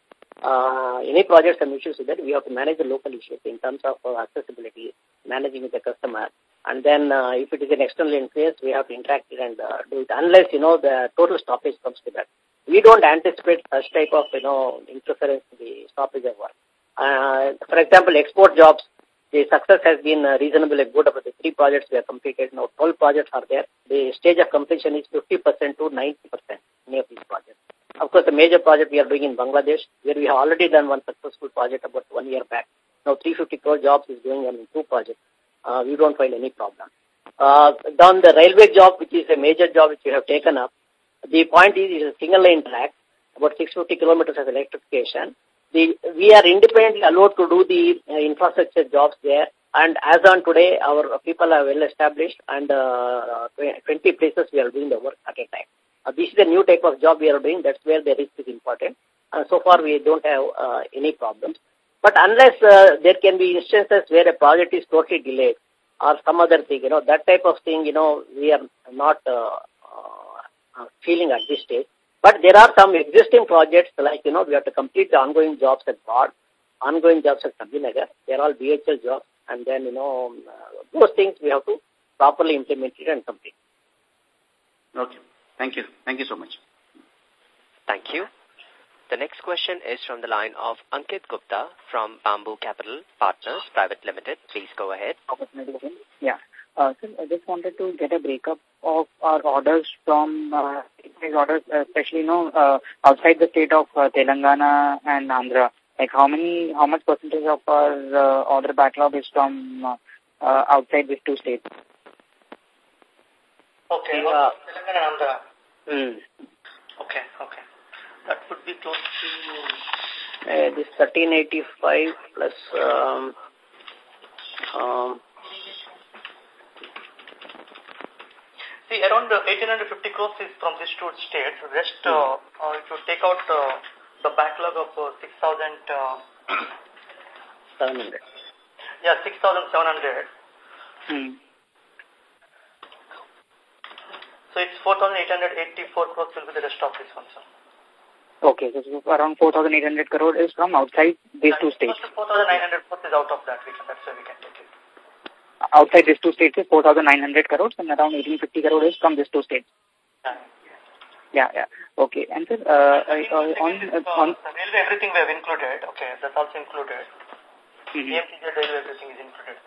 Any projects and issues is there, we have to manage the local issues in terms of accessibility, managing with the customer. And then uh, if it is an external interface, we have to interact it and uh, do it. Unless, you know, the total stoppage comes to that. We don't anticipate such type of, you know, interference in the stoppage of work. Uh, for example, export jobs, the success has been uh, reasonably good about the three projects we have completed. Now 12 projects are there. The stage of completion is 50% to 90% in of these projects. Of course, the major project we are doing in Bangladesh, where we have already done one successful project about one year back. Now 350 crore jobs is going on in two projects. Uh, we don't find any problem. Uh, down the railway job, which is a major job which we have taken up, the point is, it's a single lane track, about 650 kilometers of electrification. The, we are independently allowed to do the uh, infrastructure jobs there. And as on today, our people are well established and uh, 20 places we are doing the work at a time. Uh, this is a new type of job we are doing. That's where the risk is important. Uh, so far, we don't have uh, any problems. But unless uh, there can be instances where a project is totally delayed or some other thing, you know, that type of thing, you know, we are not uh, uh, feeling at this stage. But there are some existing projects like, you know, we have to complete the ongoing jobs at BOD, ongoing jobs at Nabinagar. They're all BHL jobs. And then, you know, uh, those things we have to properly implement it and complete. Okay. Thank you. Thank you so much. Thank you. The next question is from the line of Ankit Gupta from Bamboo Capital Partners Private Limited. Please go ahead. Yeah. Uh, so I just wanted to get a breakup of our orders from uh, orders, especially you know uh, outside the state of uh, Telangana and Andhra. Like how many, how much percentage of our uh, order backlog is from uh, uh, outside these two states? Okay, uh, Telangana and Andhra. Hmm. Okay, okay. That would be close to... Uh, this 1385 plus... Um, um, See, around uh, 1850 crores is from these two states. The rest, uh, uh, if you take out uh, the backlog of uh, 6,000... Uh, 700. Yeah, 6,700. Hmm. So it's 4,884 crores will be the rest of this one, sir. Okay, so around 4,800 crore is from outside these two states. 4,900 crores is out of that. That's where we can take it. Outside these two states is 4,900 crores and around 1850 crore is from these two states. Yeah. Yeah, yeah. Okay. And sir, uh, uh, on, uh, on... Railway, everything we have included. Okay, that's also included. Mm -hmm. Railway, everything is included.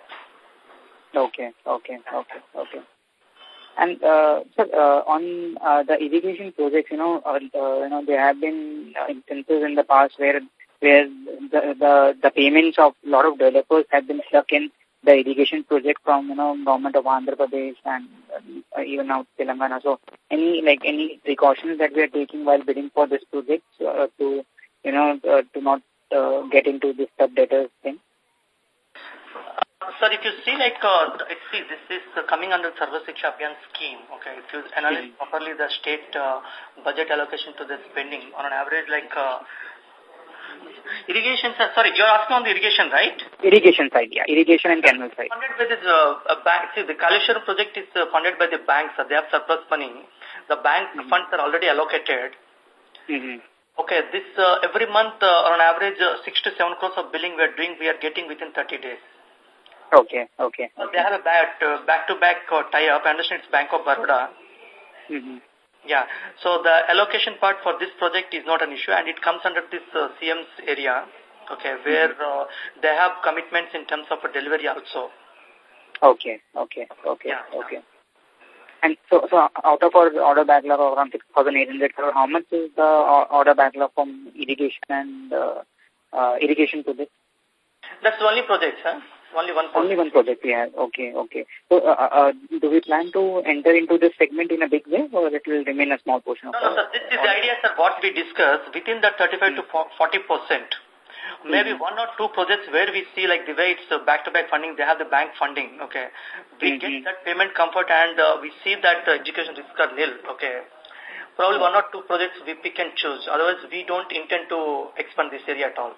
Okay, okay, okay, okay. And uh, sir, uh, on uh, the irrigation projects, you know, uh, uh, you know, there have been uh, instances in the past where where the the, the payments of a lot of developers have been stuck in the irrigation project from, you know, government of Andhra Pradesh and uh, even now Telangana. So any, like, any precautions that we are taking while bidding for this project uh, to, you know, uh, to not uh, get into this sub-debtors thing? Sir, if you see like, uh, see, this is uh, coming under Sarva Shiksha Abhiyan scheme, okay, if you analyze mm -hmm. properly the state uh, budget allocation to the spending, on an average like, uh, irrigation, sir, sorry, you're asking on the irrigation, right? Irrigation side, yeah, irrigation and canal side. Funded by this, uh, bank, see, the Kaleshwaram project is uh, funded by the banks, so they have surplus money. The bank mm -hmm. funds are already allocated. Mm -hmm. Okay, this, uh, every month, uh, on average, uh, 6 to 7 crores of billing we are doing, we are getting within 30 days. Okay, okay. They have a back-to-back uh, -back, uh, tie-up. I understand it's Bank of Baroda. Mm -hmm. Yeah. So the allocation part for this project is not an issue and it comes under this uh, CM's area, okay, where mm-hmm. uh, they have commitments in terms of a delivery also. Okay, okay, okay, yeah, okay. And so, so out of our order backlog of around 6,800 crore, how much is the order backlog from irrigation and uh, uh, irrigation? That's the only project, sir. Only one project. Only one project, yeah. Okay, okay. So, uh, uh, do we plan to enter into this segment in a big way or it will remain a small portion of No, no, sir. This is the idea, sir, what we discussed within the 35 to 40 percent. Maybe -hmm. one or two projects where we see like the way it's back-to-back -back funding, they have the bank funding, okay. We -hmm. get that payment comfort and uh, we see that uh, education risks are nil, okay. Probably one or two projects we pick and choose. Otherwise, we don't intend to expand this area at all.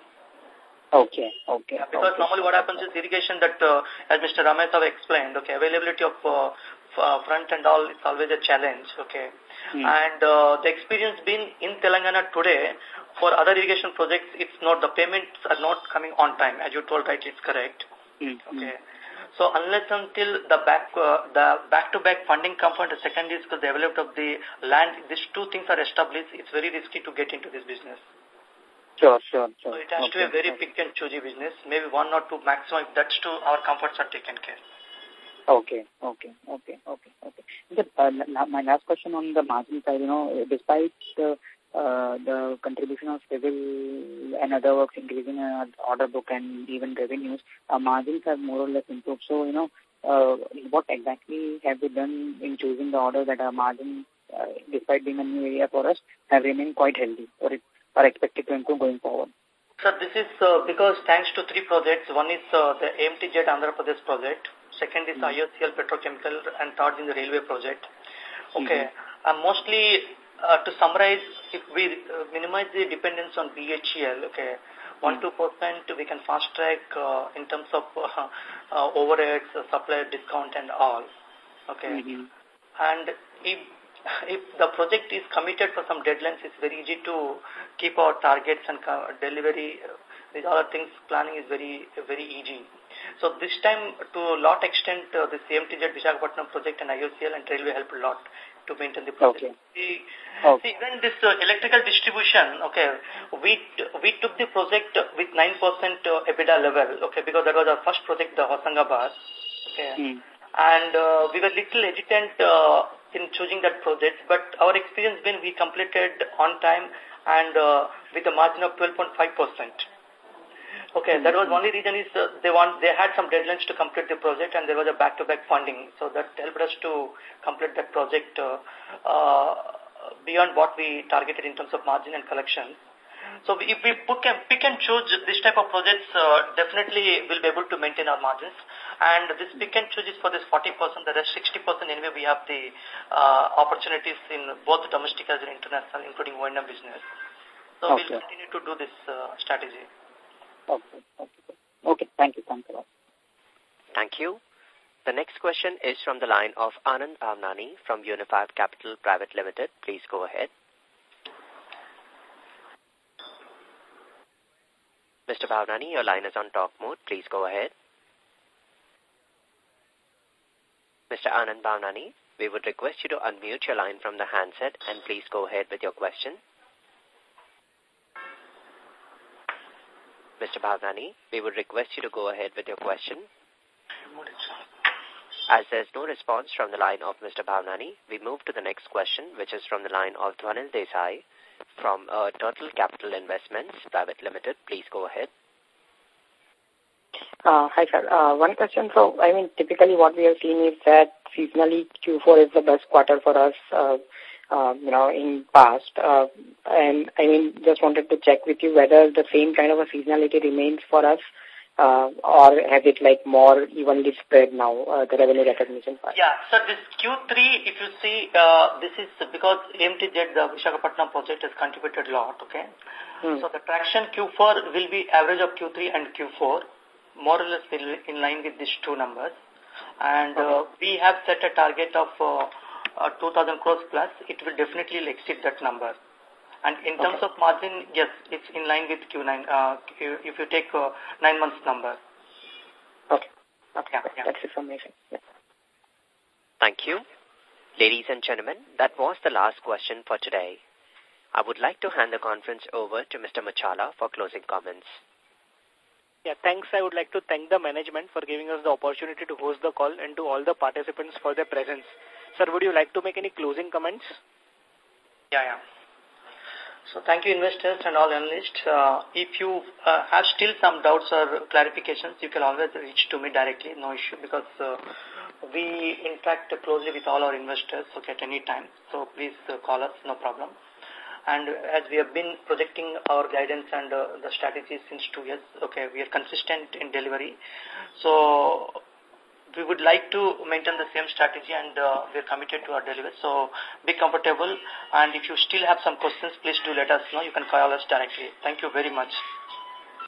Okay, okay. Yeah, because okay. normally what happens is irrigation that, uh, as Mr. Ramesh have explained, okay, availability of uh, uh, front and all is always a challenge, okay. Hmm. And uh, the experience being in Telangana today, for other irrigation projects, it's not, the payments are not coming on time, as you told right, it's correct. Hmm. Okay. So unless until the back uh, the back-to-back funding comes from the second is because the development of the land, these two things are established, it's very risky to get into this business. Sure, sure, sure. So it has okay. to be a very pick and choosy business. Maybe one or two maximum. If that's two, our comforts are taken care. Okay, okay, okay, okay, okay. The, uh, my last question on the margin side, you know, despite the uh, the contribution of civil and other works increasing uh, order book and even revenues, our margins have more or less improved. So, you know, uh, what exactly have we done in choosing the order that our margin, uh, despite being a new area for us, have remained quite healthy or it are expected to improve going forward? Sir, this is uh, because thanks to three projects. One is uh, the AMTZ Andhra Pradesh project. Second is mm -hmm. IOCL Petrochemical and third is the railway project. Okay. Mm -hmm. uh, mostly, uh, to summarize, if we uh, minimize the dependence on BHEL, okay, 1 2 percent we can fast track uh, in terms of uh, uh, overheads, uh, supplier discount and all. Okay. Mm -hmm. And if if the project is committed for some deadlines, it's very easy to keep our targets and delivery. These other things, planning is very, very easy. So this time, to a lot extent, uh, the AMTZ Visakhapatnam project and IOCL and Railway helped a lot. to maintain the project. Okay. See, okay. see even this uh, electrical distribution, okay, we we took the project with 9% uh, EBITDA level, okay, because that was our first project, the Hoshangabad, okay. Hmm. And uh, we were little hesitant uh, in choosing that project, but our experience been we completed on time and uh, with a margin of 12.5%. Okay, that was only reason is uh, they want they had some deadlines to complete the project and there was a back-to-back -back funding, so that helped us to complete that project uh, uh, beyond what we targeted in terms of margin and collection. So if we pick and, pick and choose this type of projects, uh, definitely we'll be able to maintain our margins. And this pick and choose is for this 40%, the rest 60% anyway we have the uh, opportunities in both domestic as well international, including O&M business. So Okay. we'll continue to do this uh, strategy. Okay. Okay. Okay. Thank you. Thanks a lot. Thank you. The next question is from the line of Anand Bhavnani from Unified Capital Private Limited. Please go ahead. Mr. Bhavnani, your line is on talk mode. Please go ahead. Mr. Anand Bhavnani, we would request you to unmute your line from the handset and please go ahead with your question. Mr. Bhavnani, we would request you to go ahead with your question. As there's no response from the line of Mr. Bhavnani, we move to the next question, which is from the line of Dhwanil Desai from uh, Turtle Capital Investments Private Limited. Please go ahead. Uh, hi, sir. Uh, one question. So, I mean, typically what we have seen is that seasonally Q4 is the best quarter for us, uh, uh, you know, in past. Uh, and I mean, just wanted to check with you whether the same kind of a seasonality remains for us uh, or has it like more evenly spread now, uh, the revenue recognition part? Yeah, so this Q3, if you see, uh, this is because AMTZ, the Vishakhapatnam project has contributed a lot, okay? Hmm. So the traction Q4 will be average of Q3 and Q4, more or less in line with these two numbers. And uh, we have set a target of uh, uh, 2,000 crores plus. It will definitely exceed that number. And in terms Okay. of margin, yes, it's in line with Q9, uh, if you take uh, nine months number. Okay. Okay. Yeah, yeah. That's information. Yeah. Thank you. Ladies and gentlemen, that was the last question for today. I would like to hand the conference over to Mr. Machala for closing comments. Yeah, thanks. I would like to thank the management for giving us the opportunity to host the call and to all the participants for their presence. Sir, would you like to make any closing comments? Yeah, yeah. So thank you investors and all analysts. Uh, if you uh, have still some doubts or clarifications, you can always reach to me directly, no issue, because uh, we interact closely with all our investors okay, at any time. So please call us, no problem. And as we have been projecting our guidance and uh, the strategy since two years, okay, we are consistent in delivery. So we would like to maintain the same strategy and uh, we're committed to our delivery. So be comfortable and if you still have some questions, please do let us know. You can call us directly. Thank you very much.